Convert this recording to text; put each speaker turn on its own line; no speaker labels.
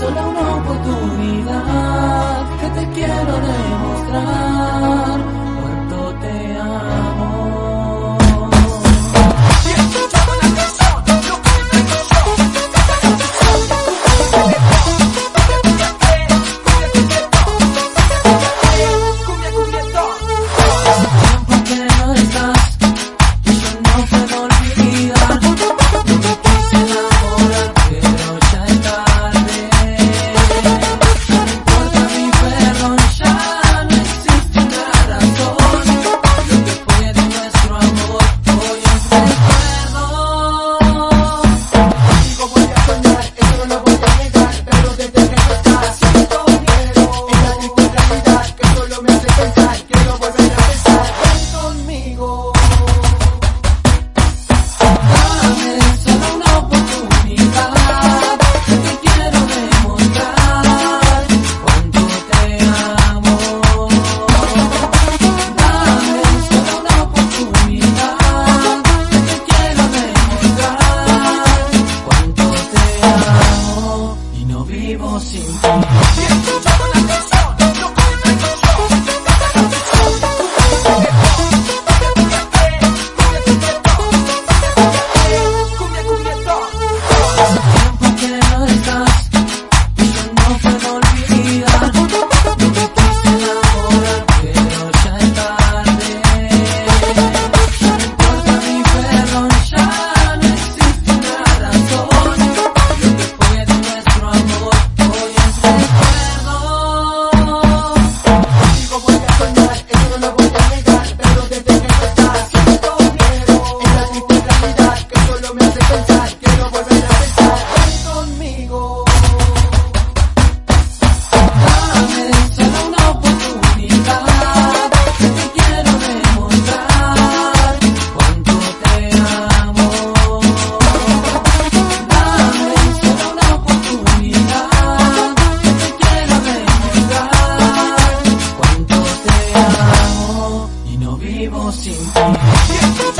solo una oportunidad que te quiero demostrar. no vivo sin ti. Austin.